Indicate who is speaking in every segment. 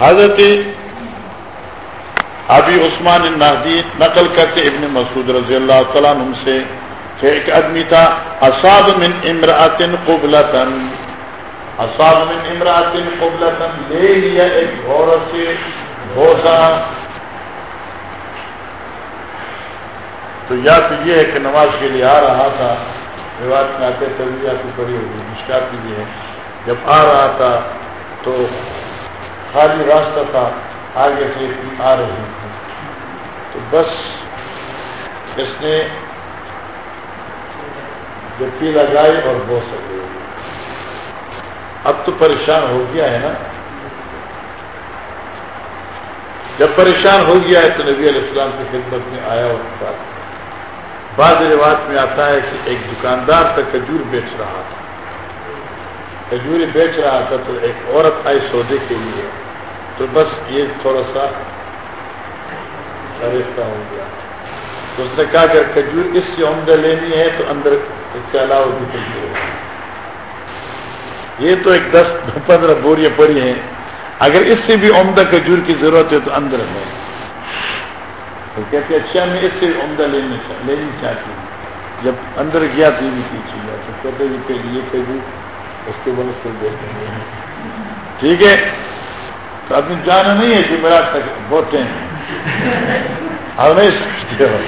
Speaker 1: حضرت ابھی عثمان النادی نقل کرتے ابن مسعود رضی اللہ تعالیٰ عنہ سے کہ ایک آدمی تھا اساب من امراطن قبلتن۔ اساب من امراطن قبلتن، لے لیا ایک عورت سے بھوسا تو یا تو یہ ہے کہ نماز کے لیے آ رہا تھا۔ رواج میں آتے تبھی آپ کی پڑی ہوگی مشکل کی بھی ہے جب آ رہا تھا تو خالی راستہ تھا، آگے سے آ رہی تھی تو بس اس نے جبکی لگائی اور بو سکے۔ اب تو پریشان ہو گیا ہے نا۔ جب پریشان ہو گیا ہے تو نبی علیہ السلام کی خدمت میں آیا اور بات بعض روایت میں آتا ہے کہ ایک دکاندار تک کھجور بیچ رہا تھا۔ کھجور بیچ رہا تھا تو ایک عورت آئی سودے کے لیے۔ تو بس یہ تھوڑا سا شریفہ ہو گیا۔ تو اس نے کہا کہ کھجور اس سے عمدہ لینی ہے تو اندر اس کے علاوہ بھی کھجور یہ تو ایک دس پندرہ بوریاں پڑی ہیں۔ اگر اس سے بھی عمدہ کھجور کی ضرورت ہے تو اندر ہے۔ تو کہتے اچھا میں اس سے عمدہ لینی لینی چاہتی ہوں۔ جب اندر گیا تو بھی پیچھے گیا تو کہتے کہ یہ کہ اس کے بعد اس کو دیکھیں ٹھیک ہے؟ تو ابھی جانا نہیں ہے کہ میرا تک ہیں۔ ہاں نہیں سمجھتے ہو۔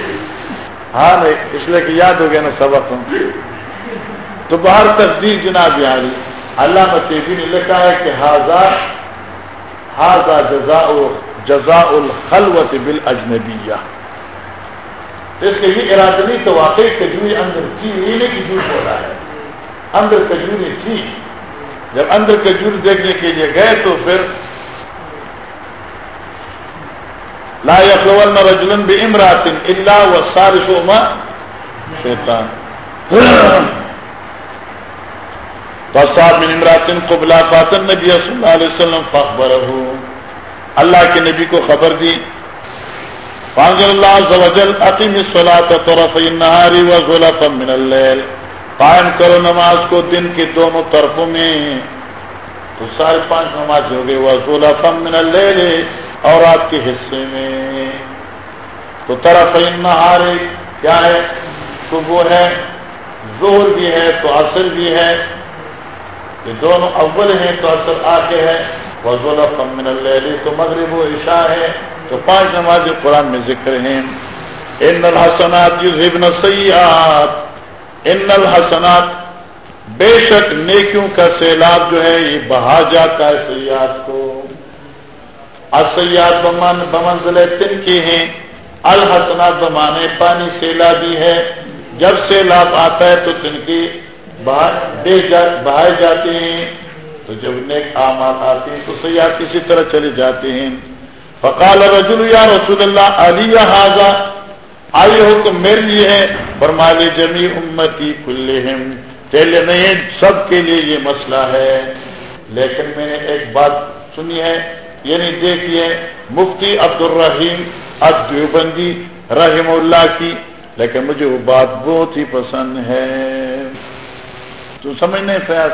Speaker 1: ہاں نہیں اس لیے کہ یاد ہو گیا نا سبق ہوں تو باہر تصدیق جناب یاری اللہ متیبی نے لکھا ہے کہ ہاضا ہاضا جزا جزا الخلوت بل اجنبیہ اس کے یہ ارادہ نہیں تو واقعی کجوری اندر تھی یہ نہیں کجور ہو رہا ہے۔ اندر کجوری تھی۔ جب اندر کجور دیکھنے کے لیے گئے تو پھر لا یقول رجلن بھی امرات اللہ و سارش من امراتن قبلا فاطن نبی صلی اللہ علیہ وسلم فخبر اللہ کے نبی کو خبر دی. فانزل اللہ عز وجل، اقیم الصلاة طرف النهار وغلفا من اللیل. قائم کرو نماز کو دن کے دونوں طرفوں میں. تو سارے پانچ نماز ہو گئے، وغلفا من اللیل اور رات کے حصے میں۔ تو طرف النهار کیا ہے؟ صبح ہے، زہر بھی ہے، تو عصر بھی ہے۔ یہ دونوں اول ہیں، تو اثر آتے ہیں وزول من اللیلی تو مغرب و عشاء ہے۔ تو پانچ نماز قرآن میں ذکر ہیں۔ ان الحسنات یذهبن السیئات ان الحسنات، بے شک نیکیوں کا سیلاب جو ہے، یہ بہا جاتا ہے سیاحت کو۔ اسیات بمان بمنزل تن کی ہیں۔ الحسنات بمانے پانی سیلابی ہے۔ جب سیلاب آتا ہے تو تن کی بہائے جاتے ہیں۔ تو جب نیک آمات آتے ہیں تو سیاح کسی طرح چلے جاتے ہیں۔ فقال رجل یا رسول اللہ، علی حاضا آئی حکم میرے لیے ہے۔ فرمالے جمی امتی کلہم۔ چلے نہیں، سب کے لیے یہ مسئلہ ہے۔ لیکن میں نے ایک بات سنی ہے۔ یعنی دیکھیے مفتی عبد الرحیم ادیوبندی رحم اللہ کی، لیکن مجھے وہ بات بہت ہی پسند ہے۔ تو سمجھنے فیاض؟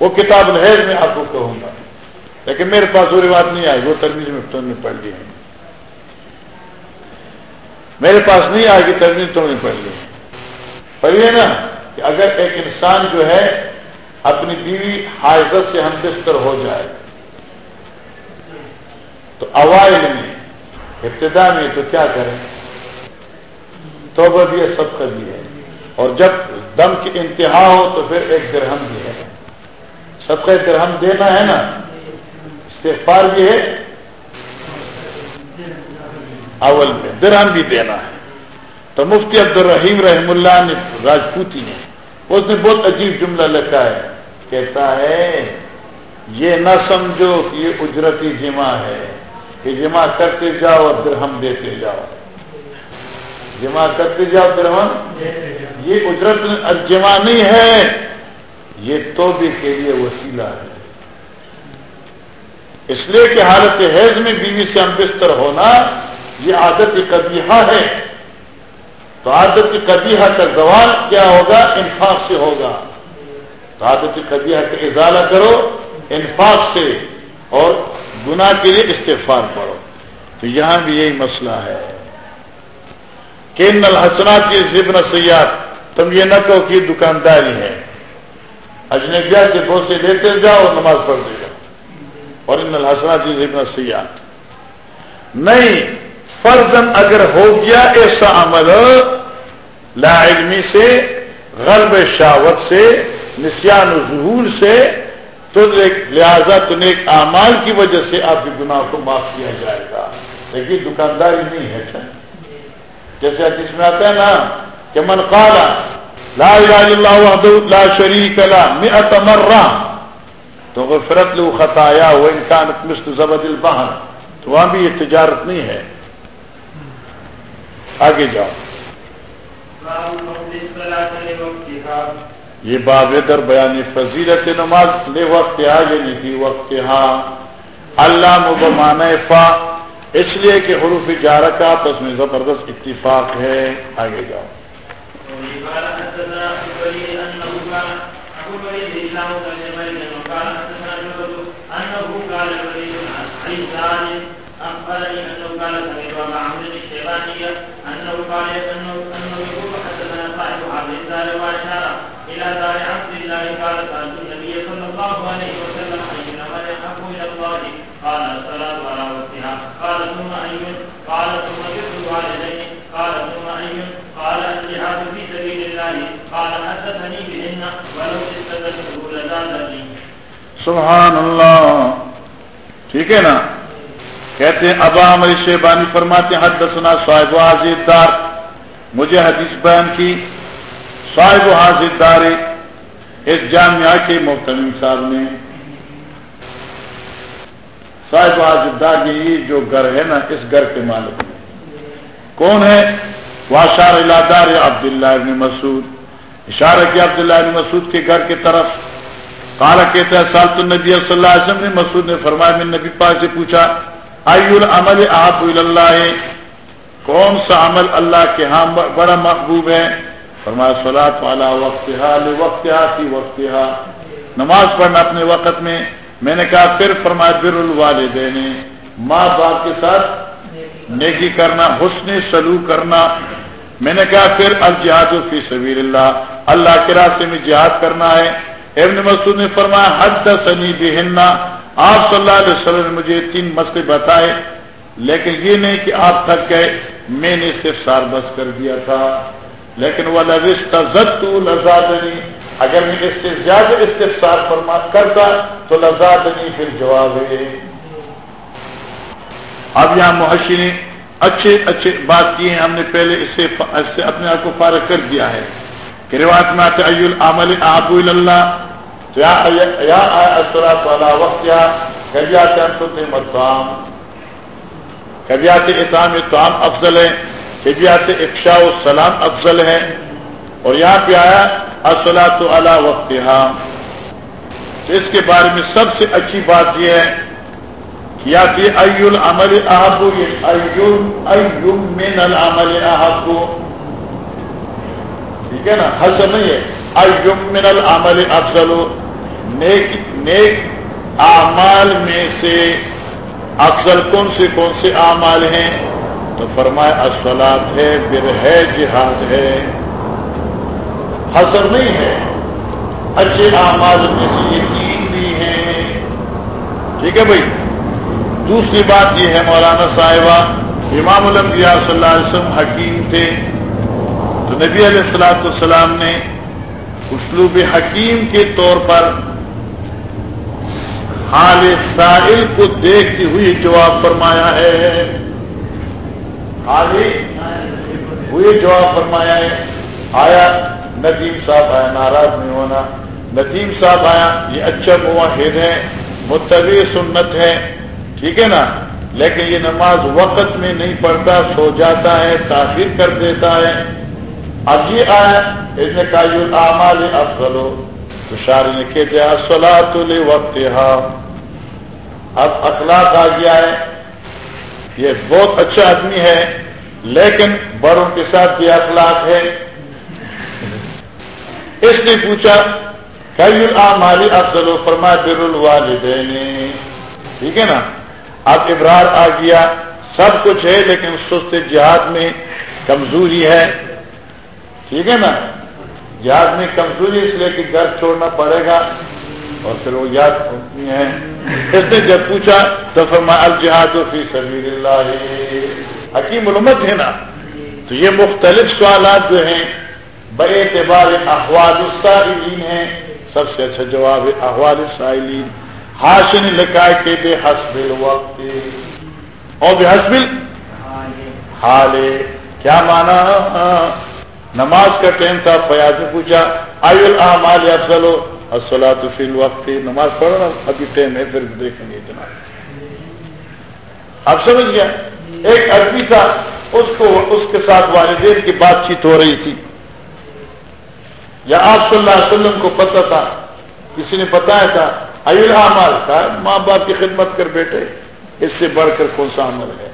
Speaker 1: وہ کتاب الحیض میں آپ کو کہوں گا، لیکن میرے پاس وہ روایت نہیں آئی، وہ ترمیز میں نے پڑھ لی ہے۔ میرے پاس نہیں آئے گی ترمیز تم نے پڑھ لی پڑھیے نا کہ اگر ایک انسان جو ہے، اپنی بیوی حاضت سے ہم بستر ہو جائے تو اوائل میں، ابتدا میں تو کیا کریں؟ تو بھی ہے سب کا بھی ہے۔ اور جب دم کی انتہا ہو تو پھر ایک درہم بھی ہے۔ سب کا درہم دینا ہے نا؟ استغفار بھی ہے۔ اول میں درہم بھی دینا ہے۔ تو مفتی عبد الرحیم رحم اللہ نے، راجپوتی نے، اس نے بہت عجیب جملہ لکھا ہے۔ کہتا ہے، یہ نہ سمجھو کہ یہ اجرتی جمع ہے۔ کہ جمع کرتے جاؤ اور درہم دیتے جاؤ۔ جمع کرتے جاؤ درہم؟ یہ اجرت جمع نہیں ہے۔ یہ توبے کے لیے وسیلہ ہے۔ اس لیے کہ حالت حیض میں بیوی سے ہم بستر ہونا یہ عادت قبیحہ ہے۔ تو عادت قبیحہ کا زوال کیا ہوگا؟ انفاق سے ہوگا۔ تو عادت قبیحہ کا ازالہ کرو، انفاق سے۔ اور گناہ کے لیے استفار پڑھو۔ تو یہاں بھی یہی مسئلہ ہے۔ کہ نل حسنات کی ذبن سیاح، تم یہ نہ کہو کہ دکانداری ہے۔ اجنبیا سے بہت لیتے جاؤ اور نماز پڑھ دے جاؤ۔ اور ان الحسنات کی ذبن سیاح۔ نہیں فرضن اگر ہو گیا ایسا عمل، لا علمی سے، غلب شاوت سے نسان ظہور سے تو لہذا تنیک اعمال کی وجہ سے آپ کے گناہ کو معاف کیا جائے گا۔ لیکن دکانداری نہیں ہے جیسے جس میں آتا ہے نا کہ من قال، لا الہ الا اللہ لا شریک لا مئت مرہ۔ تو غفرت لو خطایا، وہ انکان مست زبد البہن تو وہاں بھی یہ تجارت نہیں ہے۔ آگے جاؤ۔ یہ باب در بیان فضیلت نماز لے وقت آ یعنی کہ وقت ہاں اللہ مبمان فا اس لیے کہ حروف جارہ کا اس میں زبردست اتفاق ہے آگے جاؤ
Speaker 2: أخبرني أنه قال سمعت أبا عمرو أنه قال أنه أنه حدثنا صاحب هذه الدار وأشار إلى دار عبد الله قال سألت النبي صلى الله عليه وسلم أي العمل أحب إلى الله؟ قال الصلاة على وقتها. قال ثم أي قال ثم بر الوالدين قال ثم أي قال الجهاد في سبيل الله. قال حدثني بهن؟ ولو استدلته لزادني
Speaker 1: سبحان اللہ ٹھیک ہے نا؟ کہتے ہیں، ابا عمر شیبانی فرماتے ہیں حد سنا صاحب حاضر دار، مجھے حدیث بیان کی صاحب حاضر دار اس جامعہ کے محتمیم صاحب نے۔ صاحب حاضر دار یہ جو گھر ہے نا، اس گھر کے مالک میں کون ہے؟ واشار الادار عبداللہ ابن مسعود۔ اشارہ کیا عبداللہ ابن مسعود کے گھر کی طرف۔ کالا کہتا ہے سال تو نبی صلی اللہ علیہ وسلم نے مسعود نے فرمایا، میں نبی پاک سے پوچھا آئی العمل آپ اللہ کون سا عمل اللہ کے ہاں بڑا محبوب ہے؟ فرمایا سلاد والا وقت وقت کی وقت نماز پڑھنا اپنے وقت میں میں نے کہا، پھر فرمایا، بر الوالدین. ماں باپ کے ساتھ نیکی کرنا، حسن سلوک کرنا. میں نے کہا، پھر الجہاد فی سبیل اللہ اللہ کے راستے میں جہاد کرنا ہے. ابن مسعود نے فرمایا حد سنی بہننا آپ صلی اللہ علیہ وسلم نے مجھے تین مسئلے بتائے، لیکن یہ نہیں کہ آپ تھک گئے، میں نے صرف سار بس کر دیا تھا. لیکن وہ لوش کا زد لذادنی اگر میں اس سے زیادہ استفسار فرما کرتا تو لذادنی پھر جواب ہے اب یہاں محشی نے اچھے اچھے بات کی ہیں، ہم نے پہلے اس سے اپنے آپ کو فارغ کر دیا ہے کہ روایت میں آتے، ایل عمل آبو اللہ والا وقت کیا کبھی آتے متام کبھی آتے اتام اتام افضل ہے کبھی آتے افشا السلام افضل ہے اور یہاں پہ آیا اصلاۃ علا وقت اس کے بارے میں سب سے اچھی بات یہ ہے یا کہ ای العمل احب من العمل احب۔ ٹھیک ہے نا؟ حسن نہیں ہے۔ ایوم من العمل افضل۔ نیک نیک اعمال میں سے افضل کون سے کون سے اعمال ہیں؟ تو فرمایا اسلات ہے، بر ہے، جہاد ہے۔ حسر نہیں ہے۔ اچھے اعمال میں سے یہ تین بھی ہیں۔ ٹھیک ہے بھائی۔ دوسری بات یہ ہے، مولانا صاحبہ، امام الانبیاء صلی اللہ علیہ وسلم حکیم تھے۔ تو نبی علیہ السلاۃ السلام نے اسلوب حکیم کے طور پر حال سائل کو دیکھتی ہوئی جواب فرمایا ہے۔ حال ہوئی جواب فرمایا ہے، آیا ندیم صاحب آیا، ناراض نہیں ہونا۔ ندیم صاحب آیا، یہ اچھا معاہد ہے متوی سنت ہے ٹھیک ہے نا؟ لیکن یہ نماز وقت میں نہیں پڑھتا، سو جاتا ہے، تاخیر کر دیتا ہے۔ اب یہ آیا، اس نے کہا آمال افضل ہو تو شاعر نے کہتے سلا جی، تو وقت اب اخلاق آ گیا ہے یہ بہت اچھا آدمی ہے، لیکن بڑوں کے ساتھ بھی اخلاق ہے۔ اس نے پوچھا، کئی مالی افضل و فرما بر الوالدین؟ ٹھیک ہے نا؟ اب ابرار آ گیا، سب کچھ ہے، لیکن سست جہاد میں کمزوری ہے۔ ٹھیک ہے نا؟ جہاد میں کمزوری اس لیے کہ گھر چھوڑنا پڑے گا۔ اور پھر وہ یاد ہوتی ہے اس نے جب پوچھا تو فرما الجہاد فی سبیل اللہ حکیم علمت ہے نا؟ تو یہ مختلف سوالات جو ہیں بے اعتبار احوال السائلین ہیں۔ سب سے اچھا جواب ہے احوال السائلین۔ ہاشن لکھا کے بے حسب الوقت۔ اور بے حسب حال۔ کیا مانا؟ نماز کا ٹائم تھا، فیاض نے پوچھا آئی الحمال افضل؟ ہو اصلا تو فی الوقت، نماز پڑھو نا، ابھی ٹائم ہے، پھر دیکھیں گے اتنا اب سمجھ گیا ایک عربی تھا، اس کو، اس کے ساتھ والدین کی بات چیت ہو رہی تھی۔ یا آپ صلی اللہ علیہ وسلم کو پتا تھا، کسی نے بتایا تھا ایل اعمال تھا ماں باپ کی خدمت کر بیٹے، اس سے بڑھ کر کون سا عمل ہے؟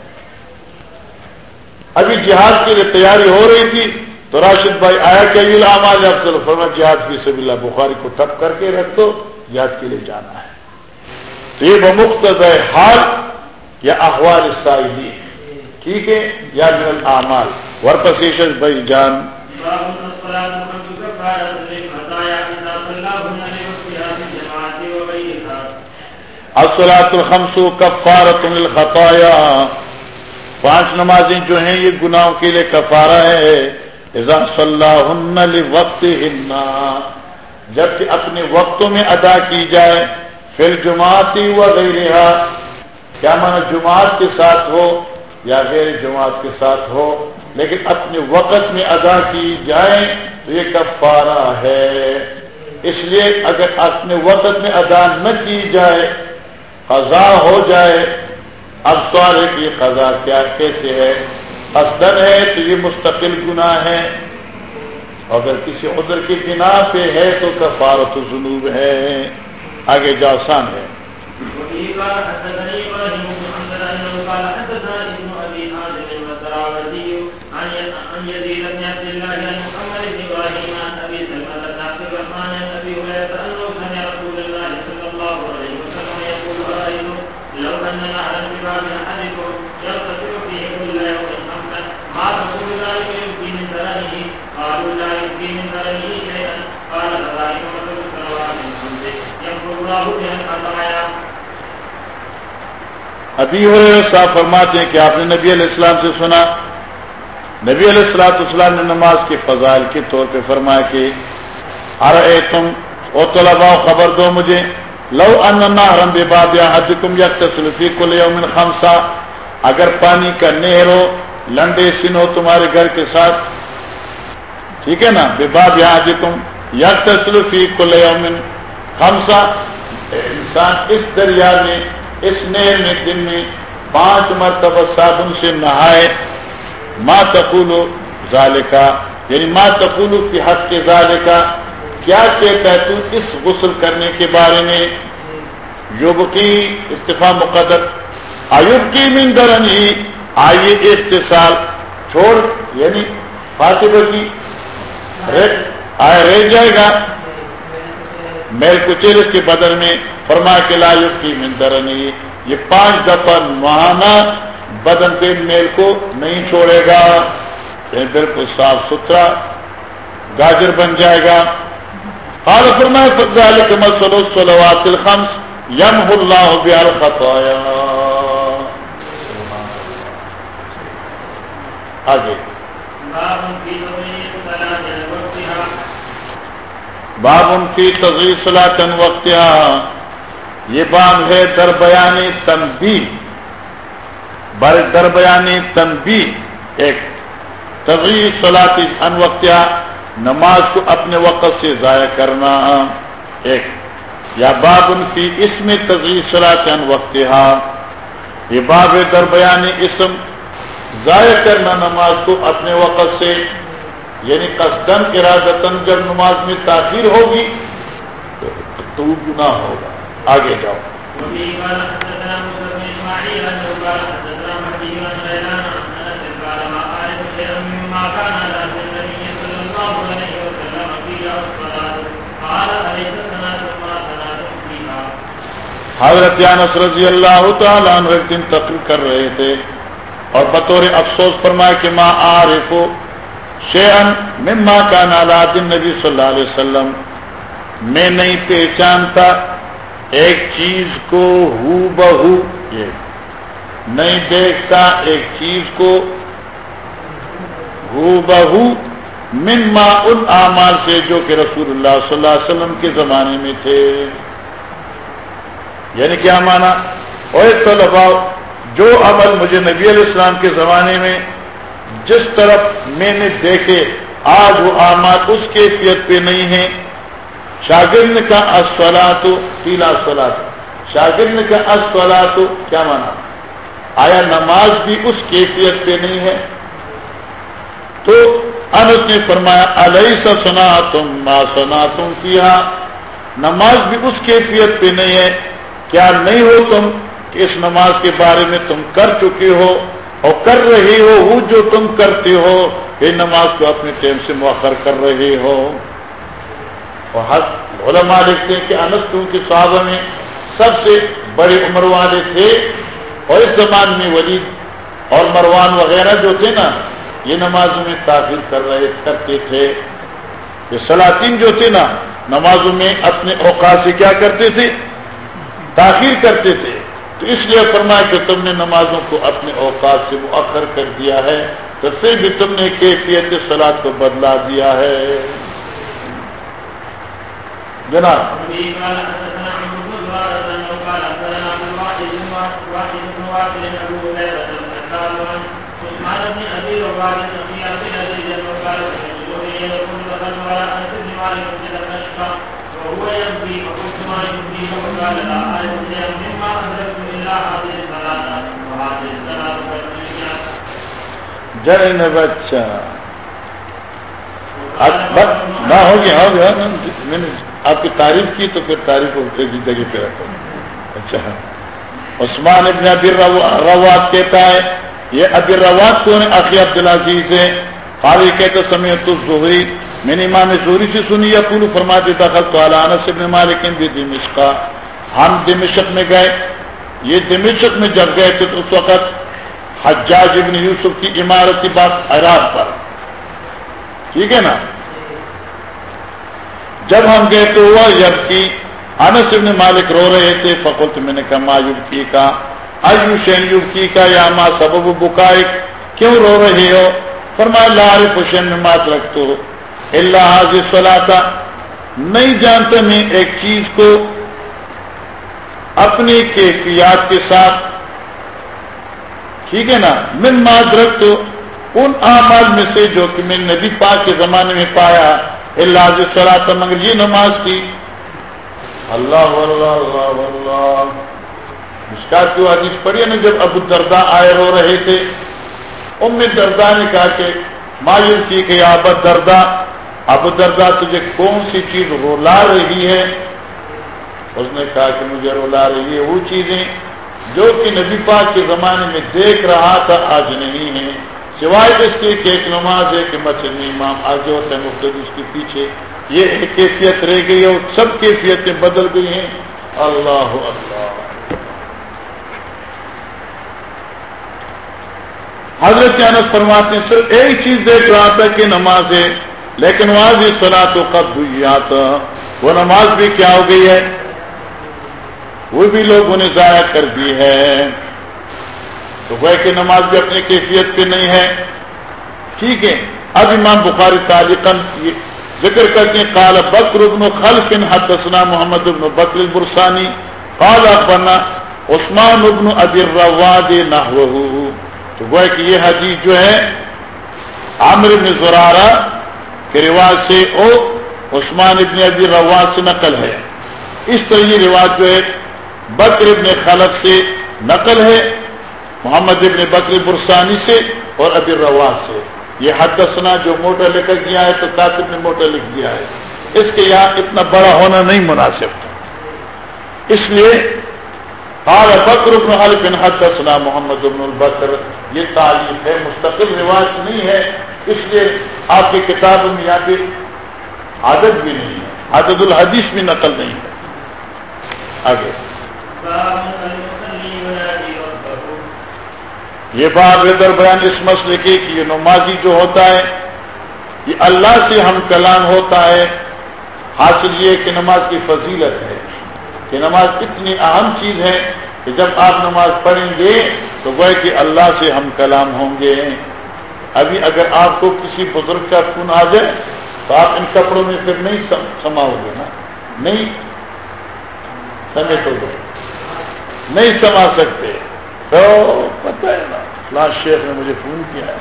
Speaker 1: ابھی جہاد کے لیے تیاری ہو رہی تھی تو راشد بھائی آیا کہ ایل اعمال افضل فرما جہاد کی سب اللہ، بخاری کو ٹپ کر کے رکھ دو، جہاد کے لیے جانا ہے۔ تو یہ بمخت حال یا احوال اسرائیلی ٹھیک ہے، یا من اعمال ورپسیش بھائی جان۔ اصلاۃ الخمس کفارت الخطایا پانچ نمازیں جو ہیں، یہ گناہوں کے لیے کفارہ ہے۔ اذا صلاح وقت ہننا جبکہ اپنے وقتوں میں ادا کی جائے پھر جماعتی وغیرہ کیا مانا جماعت کے ساتھ ہو یا غیر جماعت کے ساتھ ہو، لیکن اپنے وقت میں ادا کی جائے تو یہ کفارہ ہے۔ اس لیے اگر اپنے وقت میں ادا نہ کی جائے قضا ہو جائے، اب سوال ہے کہ یہ قضا کیا کیسے ہے؟ حسدن ہے تو یہ مستقل گناہ ہے۔ اگر کسی عذر کی بنا پہ ہے تو کفارت جنوب ہے۔ آگے جو آسان ہے۔ ابھی ہو صاحب فرماتے ہیں کہ آپ نے نبی علیہ السلام سے سنا۔ نبی علیہ السلاط اسلام نے نماز کے فضائل کے طور پہ فرمایا کہ ارے تم او طلبا خبر دو مجھے۔ لو ان حرم بے باب یا حد کم یا تسلفی کو لے خمسا اگر پانی کا نہر ہو، لنڈے سن ہو تمہارے گھر کے ساتھ۔ ٹھیک ہے نا؟ بے باب یا حد کم یا تسلفی کو لے خمسا انسان اس دریا میں، اس نہر میں، دن میں پانچ مرتبہ صابن سے نہائے۔ ماں تقول ظالقہ یعنی ماں تقول کی حق کے ظالقہ کیا کہتا ہے تو اس غسل کرنے کے بارے میں؟ یوگ کی استفا مقدر۔ آیوب کی مندرن ہی آئیے اختصال چھوڑ یعنی فاطمہ کی رہ جائے گا۔ میل کچیر کے بدل میں فرما کے لایوب کی مندرنی یہ پانچ دفعہ ماہانہ بدن پہ میل کو نہیں چھوڑے گا یہ بالکل صاف ستھرا گاجر بن جائے گا۔ قال فرمائے فضال الخمس یم اللہ بیال خطایا آگے۔ باب ان کی تغیر صلاحن وقت یہ باب ہے در بیانی تنبی بر تنبی ایک تغیر صلاحی ان وقت نماز کو اپنے وقت سے ضائع کرنا۔ ایک، یا باب ان کی اس میں تغیر صلاح ان وقت یہ باب در بیانی اسم، ضائع کرنا نماز کو اپنے وقت سے یعنی قصدن ارادتن جب نماز میں تاخیر ہوگی تو گناہ ہوگا۔ آگے جاؤ۔ حضرت انس رضی اللہ تعالیٰ عنہ ایک دن تقریر کر رہے تھے اور بطور افسوس فرمایا کہ ماں عارف شیئن مما کا نالات نبی صلی اللہ علیہ وسلم۔ میں نہیں پہچانتا ایک چیز کو ہو بہو یہ نہیں دیکھتا، ایک چیز کو ہو بہو مما ان اعمال سے جو کہ رسول اللہ صلی اللہ علیہ وسلم کے زمانے میں تھے۔ یعنی کیا مانا؟ اور طلبا جو عمل مجھے نبی علیہ السلام کے زمانے میں جس طرف میں نے دیکھے، آج وہ اعمال اس کیفیت پہ نہیں ہے شاگرد کا اسولا تو پیلا سلا تو شاگرد کا اسولا تو کیا مانا آیا نماز بھی اس کیفیت پہ نہیں ہے؟ تو انس نے فرمایا علیہ سنا تم ما سنا تم کیا نماز بھی اس کیفیت پہ نہیں ہے۔ کیا نہیں ہو تم کہ اس نماز کے بارے میں تم کر چکے ہو اور کر رہے ہو وہ جو تم کرتے ہو؟ یہ نماز کو اپنے ٹائم سے مؤخر کر رہے ہو۔ اور علماء لکھتے ہیں کہ انس کیونکہ صحابہ میں سب سے بڑے عمر والے تھے اور اس زمان میں ولید اور مروان وغیرہ جو تھے نا، یہ نمازوں میں تاخیر کر رہے کرتے تھے۔ یہ سلاطین جو تھے نا، نمازوں میں اپنے اوقات سے کیا کرتے تھے؟ تاخیر کرتے تھے۔ تو اس لیے فرمایا کہ تم نے نمازوں کو اپنے اوقات سے مؤخر کر دیا ہے، تو پھر بھی تم نے کیفیت سلاد کو بدلا دیا ہے۔ جناب جڑ نے بچہ۔ نہ ہو گیا ہو گیا میں نے آپ کی تعریف کی تو پھر تعریف کو جگہ پہ رکھو۔ اچھا۔ عثمان ابن ابی روات کہتا ہے، یہ ابی روات کون ہے؟ عقی ہے۔ خالی کہتے سمے تو زہری میں نے امام زہری سے سنی یا پورو فرما دیتا خل تو علانہ ابن مالک بھی دمشق۔ کا ہم دمشق میں گئے۔ یہ دمشق میں جب گئے تھے تو اس وقت حجاج ابن یوسف کی عمارت کی بات عراق پر۔ ٹھیک ہے نا؟ جب ہم گئے تو ہوا جب کی انس ابن مالک رو رہے تھے، فقلت میں نے کہا، ما یوکی کا؟ ایو شین یوکی کا یا ما سبب بکائے کیوں رو رہے ہو؟ فرمایا لارے حسین میں مات رکھتے ہو اللہ حاضر صلاح نہیں جانتا میں ایک چیز کو اپنی کیفیات کے ساتھ۔ ٹھیک ہے نا؟ من مات ان اعمال میں سے جو کہ میں نبی پاک کے زمانے میں پایا۔ اللہ حاضر صلاح مگر یہ نماز کی۔ اللہ اللہ اللہ اللہ مشکات کی حدیث پڑھی نا، جب ابو دردا آئے رو رہے تھے۔ ام دردا نے کہا کہ مایوس کی کہ اب دردا ابو دردا تجھے کون سی چیز رولا رہی ہے؟ اس نے کہا کہ مجھے رولا رہی ہے وہ چیزیں جو کہ نبی پاک کے زمانے میں دیکھ رہا تھا، آج نہیں ہے سوائے اس کی کہ ایک نماز ہے کہ مسجد امام آگے ہوتا ہے مختلف اس کے پیچھے۔ یہ ایک کیفیت رہ گئی ہے اور سب کیفیتیں بدل گئی ہیں۔ اللہ اللہ۔ حضرت انس فرماتے ہیں، صرف ایک چیز دیکھ رہا تھا کہ نماز ہے، لیکن وہاں بھی سنا تو کب ہوئی آتا وہ نماز بھی کیا ہو گئی ہے؟ وہ بھی لوگوں نے ضائع کر دی ہے۔ تو وہ کہ نماز بھی اپنی کیفیت پہ نہیں ہے۔ ٹھیک ہے۔ اب امام بخاری تعلقن ذکر کرتے ہیں کال بکر ابن خلف حدثنا محمد ابن بکر البرسانی، قال اخبرنا عثمان ابن ابی الرواد نحوہ تو وہ کہ یہ حدیث جو ہے، عامر ابن زرارہ کے رواج سے او عثمان ابن ابی رواج سے نقل ہے۔ اس طرح یہ رواج جو ہے، بکر ابن خلف سے نقل ہے۔ محمد ابن بکر برسانی سے اور ابی رواج سے۔ یہ حدثنا جو موٹا لکھ گیا ہے تو کاتب نے موٹا لکھ دیا ہے۔ اس کے یہاں اتنا بڑا ہونا نہیں مناسب تھا۔ اس لیے قال بکر ابن حل بن حدثنا محمد ابن البکر۔ یہ تعلیم ہے، مستقل رواج نہیں ہے۔ اس لیے آپ کی کتاب میں یہاں پہ عادت بھی نہیں ہے۔ عادت الحدیث بھی نقل نہیں ہے۔ آگے
Speaker 2: باب المصلي ينادي ربه
Speaker 1: یہ بات بہتر بیان اس مسئلے کی کہ یہ نمازی جو ہوتا ہے، یہ اللہ سے ہم کلام ہوتا ہے۔ حاصل یہ کہ نماز کی فضیلت ہے۔ کہ نماز اتنی اہم چیز ہے کہ جب آپ نماز پڑھیں گے تو وہ کہ اللہ سے ہم کلام ہوں گے۔ ابھی اگر آپ کو کسی بزرگ کا خون آ جائے تو آپ ان کپڑوں میں پھر نہیں سماؤ گے نا۔ نہیں سمیٹ ہو گے نہیں سما سکتے۔ تو پتہ ہے نا، فلاں شیخ نے مجھے فون کیا ہے،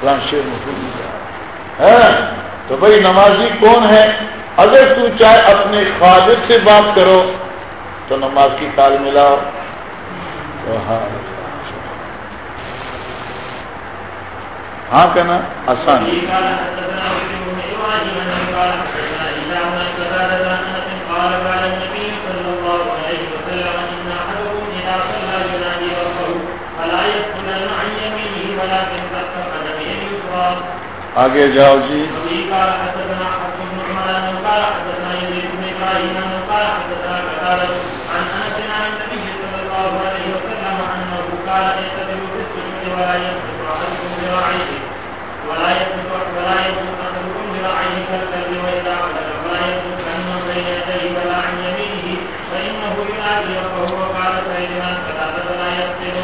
Speaker 1: فلاں شیخ نے فون کیا ہے۔ ہاں، تو بھائی نمازی کون ہے؟ اگر تو چاہے اپنے خالد سے بات کرو، تو نماز کی تال ملاؤ۔ ہاں ہاں کہنا، آسان۔
Speaker 2: وفي
Speaker 1: جی۔
Speaker 2: ولا عن يمينه فانه ينادي ربه وقال سيدنا قتادة لا يغسل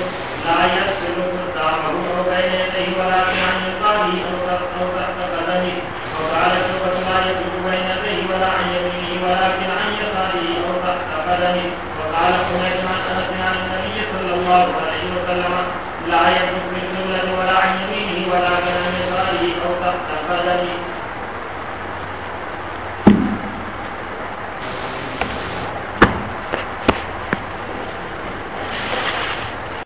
Speaker 2: لا يغسل قدامه وبين يديه ولكن عن يساره او تحت او تحت قدمه وقال شعبة لا يغسل بين يديه ولا عن يمينه ولكن عن يساره او أخذني وقال حميد ما انس عن النبي صلى الله عليه وسلم لا يملك من جملة ولا عن يمينه ولا عن يساره أو تحت